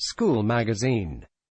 School Magazine.